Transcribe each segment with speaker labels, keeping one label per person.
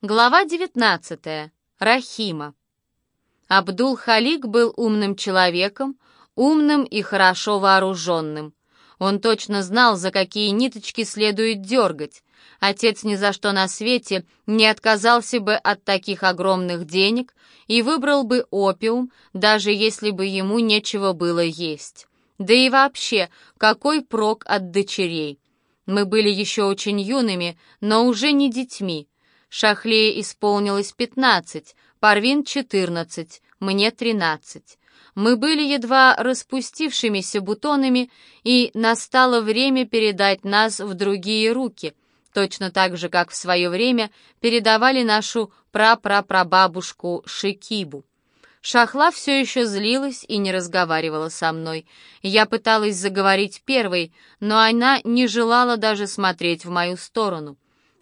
Speaker 1: Глава 19. Рахима. Абдул-Халик был умным человеком, умным и хорошо вооруженным. Он точно знал, за какие ниточки следует дергать. Отец ни за что на свете не отказался бы от таких огромных денег и выбрал бы опиум, даже если бы ему нечего было есть. Да и вообще, какой прок от дочерей? Мы были еще очень юными, но уже не детьми. Шахле исполнилось пятнадцать, Парвин — четырнадцать, мне тринадцать. Мы были едва распустившимися бутонами, и настало время передать нас в другие руки, точно так же, как в свое время передавали нашу прапрапрабабушку Шикибу. Шахла все еще злилась и не разговаривала со мной. Я пыталась заговорить первой, но она не желала даже смотреть в мою сторону.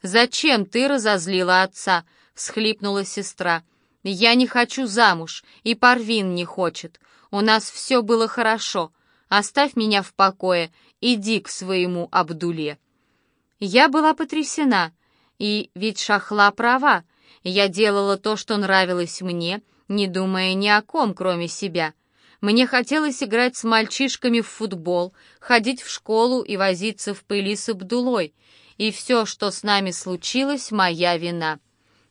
Speaker 1: «Зачем ты разозлила отца?» — всхлипнула сестра. «Я не хочу замуж, и Парвин не хочет. У нас все было хорошо. Оставь меня в покое, иди к своему Абдуле». Я была потрясена, и ведь Шахла права. Я делала то, что нравилось мне, не думая ни о ком, кроме себя. Мне хотелось играть с мальчишками в футбол, ходить в школу и возиться в пыли с Абдулой — и все, что с нами случилось, моя вина.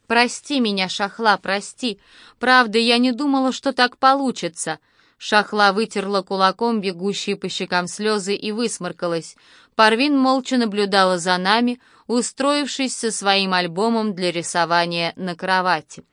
Speaker 1: Прости меня, Шахла, прости. Правда, я не думала, что так получится. Шахла вытерла кулаком бегущие по щекам слезы и высморкалась. Парвин молча наблюдала за нами, устроившись со своим альбомом для рисования на кровати.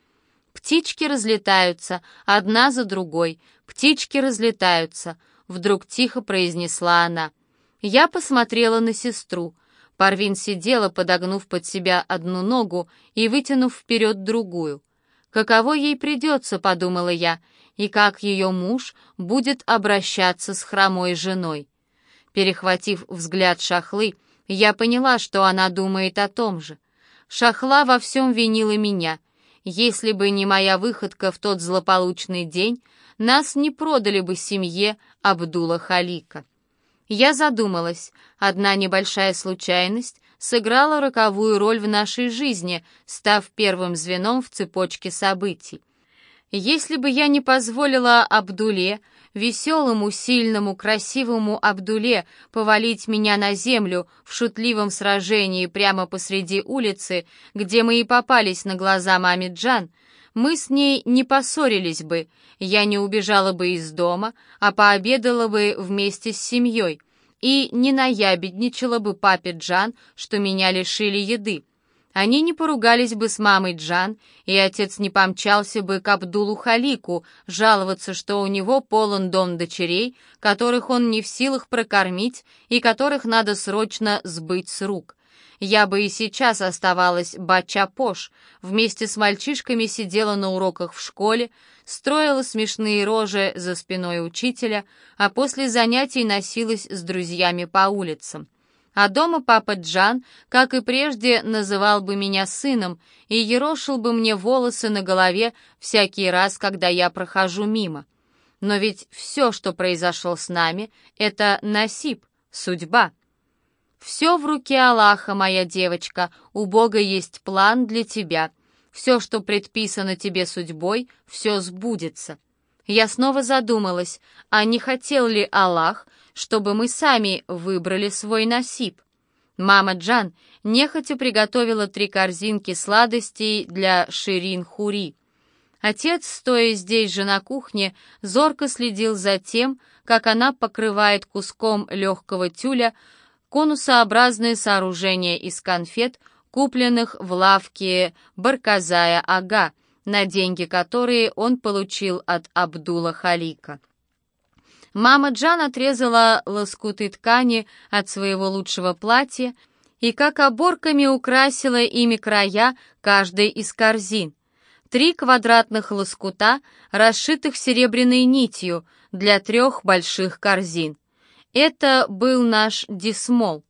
Speaker 1: Птички разлетаются, одна за другой. Птички разлетаются, вдруг тихо произнесла она. Я посмотрела на сестру. Парвин сидела, подогнув под себя одну ногу и вытянув вперед другую. «Каково ей придется», — подумала я, «и как ее муж будет обращаться с хромой женой». Перехватив взгляд Шахлы, я поняла, что она думает о том же. Шахла во всем винила меня. Если бы не моя выходка в тот злополучный день, нас не продали бы семье Абдула Халика. Я задумалась. Одна небольшая случайность сыграла роковую роль в нашей жизни, став первым звеном в цепочке событий. Если бы я не позволила Абдуле, веселому, сильному, красивому Абдуле, повалить меня на землю в шутливом сражении прямо посреди улицы, где мы и попались на глаза маме Джан, мы с ней не поссорились бы, я не убежала бы из дома, а пообедала бы вместе с семьей и не наябедничала бы папе Джан, что меня лишили еды. Они не поругались бы с мамой Джан, и отец не помчался бы к Абдулу Халику жаловаться, что у него полон дом дочерей, которых он не в силах прокормить и которых надо срочно сбыть с рук. Я бы и сейчас оставалась бача-пош, вместе с мальчишками сидела на уроках в школе, строила смешные рожи за спиной учителя, а после занятий носилась с друзьями по улицам. А дома папа Джан, как и прежде, называл бы меня сыном и ерошил бы мне волосы на голове всякий раз, когда я прохожу мимо. Но ведь все, что произошло с нами, это насип, судьба. «Все в руке Аллаха, моя девочка, у Бога есть план для тебя. Все, что предписано тебе судьбой, все сбудется». Я снова задумалась, а не хотел ли Аллах, чтобы мы сами выбрали свой насип? Мама Джан нехотя приготовила три корзинки сладостей для Ширин-Хури. Отец, стоя здесь же на кухне, зорко следил за тем, как она покрывает куском легкого тюля конусообразное сооружение из конфет, купленных в лавке Барказая Ага, на деньги которые он получил от Абдула Халика. Мама Джан отрезала лоскуты ткани от своего лучшего платья и как оборками украсила ими края каждой из корзин. Три квадратных лоскута, расшитых серебряной нитью для трех больших корзин. Это был наш дисмол.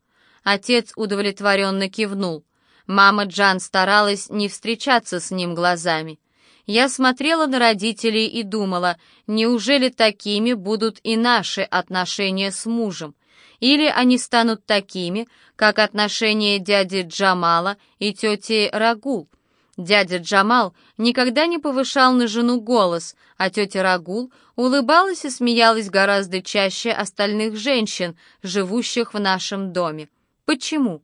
Speaker 1: Отец удовлетворенно кивнул. Мама Джан старалась не встречаться с ним глазами. Я смотрела на родителей и думала, неужели такими будут и наши отношения с мужем? Или они станут такими, как отношения дяди Джамала и тети Рагул? Дядя Джамал никогда не повышал на жену голос, а тетя Рагул улыбалась и смеялась гораздо чаще остальных женщин, живущих в нашем доме. Почему?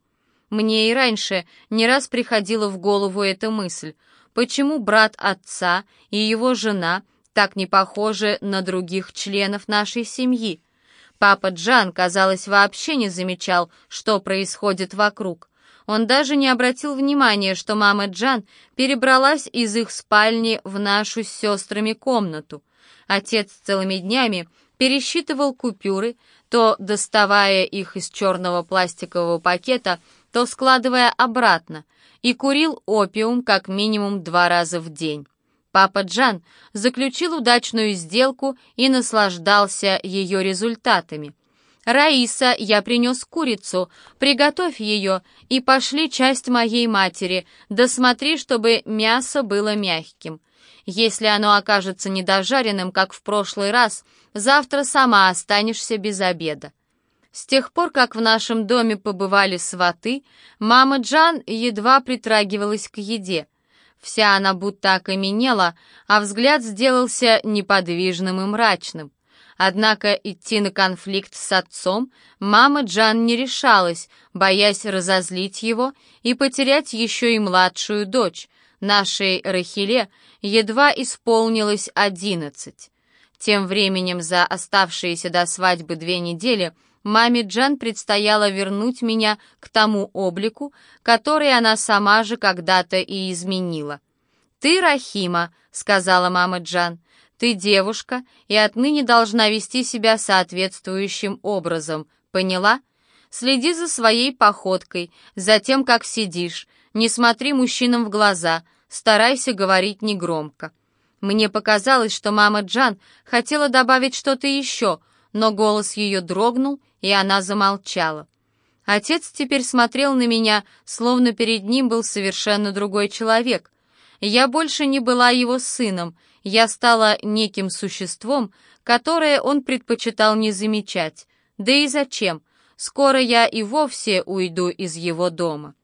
Speaker 1: Мне и раньше не раз приходила в голову эта мысль. Почему брат отца и его жена так не похожи на других членов нашей семьи? Папа Джан, казалось, вообще не замечал, что происходит вокруг. Он даже не обратил внимания, что мама Джан перебралась из их спальни в нашу с сестрами комнату. Отец целыми днями пересчитывал купюры, то доставая их из черного пластикового пакета, то складывая обратно, и курил опиум как минимум два раза в день. Папа Джан заключил удачную сделку и наслаждался ее результатами. «Раиса, я принес курицу, приготовь ее и пошли часть моей матери, да смотри, чтобы мясо было мягким. Если оно окажется недожаренным, как в прошлый раз, завтра сама останешься без обеда». С тех пор, как в нашем доме побывали сваты, мама Джан едва притрагивалась к еде — Вся она будто окаменела, а взгляд сделался неподвижным и мрачным. Однако идти на конфликт с отцом мама Джан не решалась, боясь разозлить его и потерять еще и младшую дочь. Нашей Рахиле едва исполнилось одиннадцать. Тем временем за оставшиеся до свадьбы две недели – Маме Джан предстояло вернуть меня к тому облику, который она сама же когда-то и изменила. «Ты Рахима», — сказала мама Джан, — «ты девушка и отныне должна вести себя соответствующим образом, поняла? Следи за своей походкой, за тем, как сидишь, не смотри мужчинам в глаза, старайся говорить негромко». Мне показалось, что мама Джан хотела добавить что-то еще, но голос ее дрогнул, и она замолчала. Отец теперь смотрел на меня, словно перед ним был совершенно другой человек. Я больше не была его сыном, я стала неким существом, которое он предпочитал не замечать. Да и зачем? Скоро я и вовсе уйду из его дома.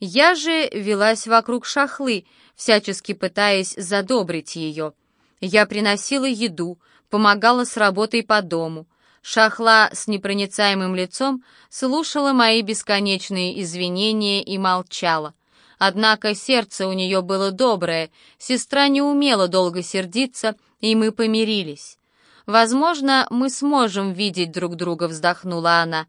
Speaker 1: Я же велась вокруг шахлы, всячески пытаясь задобрить ее. Я приносила еду, помогала с работой по дому. Шахла с непроницаемым лицом слушала мои бесконечные извинения и молчала. Однако сердце у нее было доброе, сестра не умела долго сердиться, и мы помирились. «Возможно, мы сможем видеть друг друга», — вздохнула она.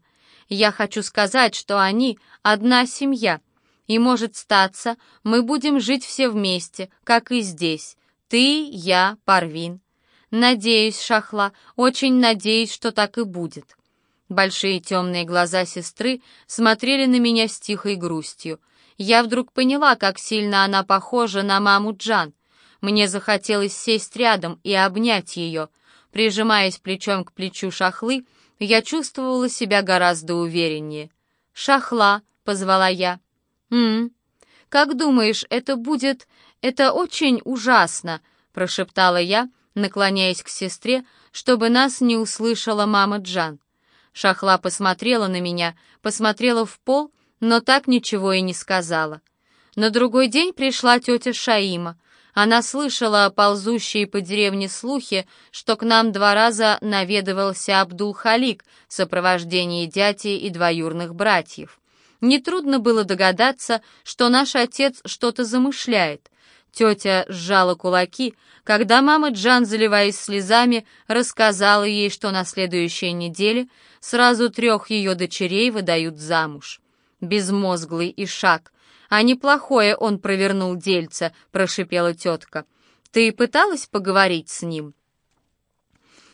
Speaker 1: «Я хочу сказать, что они — одна семья, и, может статься, мы будем жить все вместе, как и здесь. Ты, я, Парвин. «Надеюсь, Шахла, очень надеюсь, что так и будет». Большие темные глаза сестры смотрели на меня с тихой грустью. Я вдруг поняла, как сильно она похожа на маму Джан. Мне захотелось сесть рядом и обнять ее. Прижимаясь плечом к плечу Шахлы, я чувствовала себя гораздо увереннее. «Шахла», — позвала я. «М, -м как думаешь, это будет... Это очень ужасно», — прошептала я, — наклоняясь к сестре, чтобы нас не услышала мама Джан. Шахла посмотрела на меня, посмотрела в пол, но так ничего и не сказала. На другой день пришла тетя Шаима. Она слышала ползущие по деревне слухи, что к нам два раза наведывался Абдул-Халик в сопровождении дяди и двоюрных братьев. Нетрудно было догадаться, что наш отец что-то замышляет. Тетя сжала кулаки, когда мама Джан, заливаясь слезами, рассказала ей, что на следующей неделе сразу трех ее дочерей выдают замуж. Безмозглый и шаг. А неплохое он провернул дельце, прошипела тетка. Ты пыталась поговорить с ним?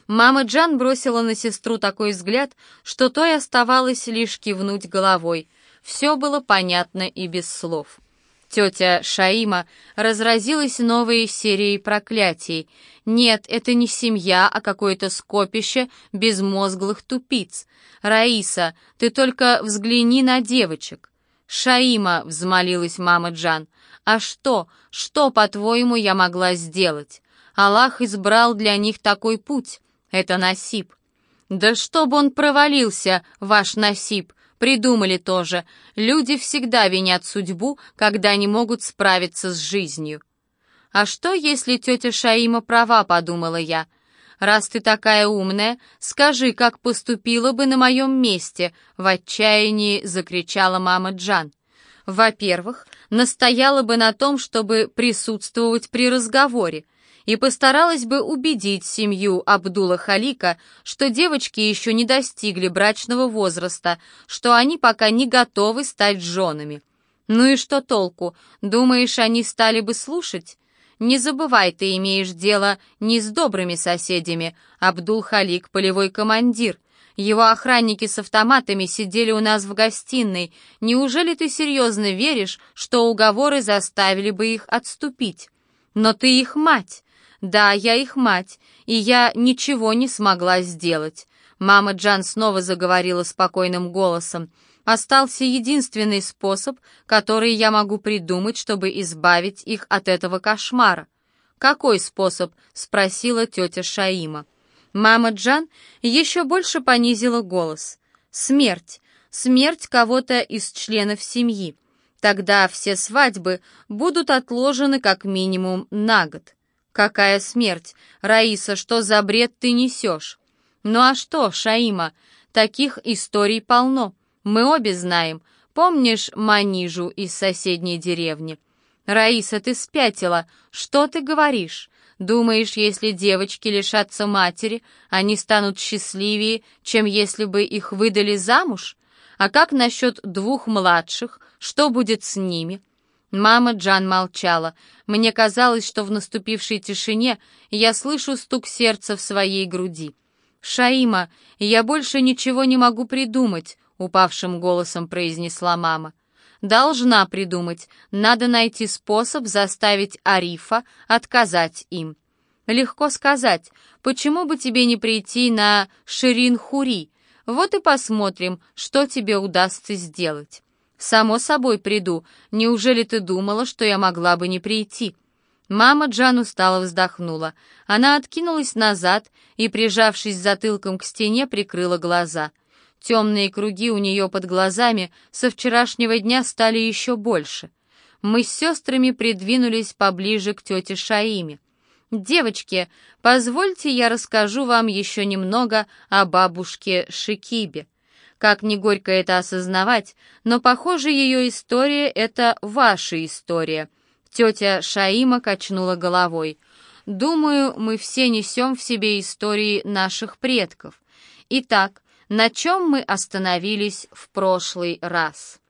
Speaker 1: Мама Джан бросила на сестру такой взгляд, что той оставалось лишь кивнуть головой. Все было понятно и без слов. Тетя Шаима разразилась новой серией проклятий. Нет, это не семья, а какое-то скопище безмозглых тупиц. Раиса, ты только взгляни на девочек. Шаима, взмолилась мама Джан, а что, что, по-твоему, я могла сделать? Аллах избрал для них такой путь. Это насип. Да чтобы он провалился, ваш насип, Придумали тоже. Люди всегда винят судьбу, когда не могут справиться с жизнью. «А что, если тетя Шаима права?» — подумала я. «Раз ты такая умная, скажи, как поступила бы на моем месте», — в отчаянии закричала мама Джан. «Во-первых, настояла бы на том, чтобы присутствовать при разговоре, и постаралась бы убедить семью Абдула Халика, что девочки еще не достигли брачного возраста, что они пока не готовы стать женами. Ну и что толку? Думаешь, они стали бы слушать? Не забывай, ты имеешь дело не с добрыми соседями. Абдул-Халик — полевой командир. Его охранники с автоматами сидели у нас в гостиной. Неужели ты серьезно веришь, что уговоры заставили бы их отступить? Но ты их мать. Да, я их мать, и я ничего не смогла сделать. Мама Джан снова заговорила спокойным голосом. Остался единственный способ, который я могу придумать, чтобы избавить их от этого кошмара. «Какой способ?» — спросила тетя Шаима. Мама Джан еще больше понизила голос. «Смерть. Смерть кого-то из членов семьи. Тогда все свадьбы будут отложены как минимум на год». «Какая смерть? Раиса, что за бред ты несешь?» «Ну а что, Шаима, таких историй полно. Мы обе знаем. Помнишь Манижу из соседней деревни? Раиса, ты спятила. Что ты говоришь? Думаешь, если девочки лишатся матери, они станут счастливее, чем если бы их выдали замуж? А как насчет двух младших? Что будет с ними? Мама Джан молчала. Мне казалось, что в наступившей тишине я слышу стук сердца в своей груди. «Шаима, я больше ничего не могу придумать упавшим голосом произнесла мама. Должна придумать. Надо найти способ заставить Арифа отказать им. Легко сказать. Почему бы тебе не прийти на Ширин-Хури? Вот и посмотрим, что тебе удастся сделать. Само собой приду. Неужели ты думала, что я могла бы не прийти? Мама Джан устало вздохнула. Она откинулась назад и, прижавшись затылком к стене, прикрыла глаза. Темные круги у нее под глазами со вчерашнего дня стали еще больше. Мы с сестрами придвинулись поближе к тете Шаиме. «Девочки, позвольте я расскажу вам еще немного о бабушке Шикибе. Как не горько это осознавать, но, похоже, ее история — это ваша история». Тетя Шаима качнула головой. «Думаю, мы все несем в себе истории наших предков. Итак, на чем мы остановились в прошлый раз.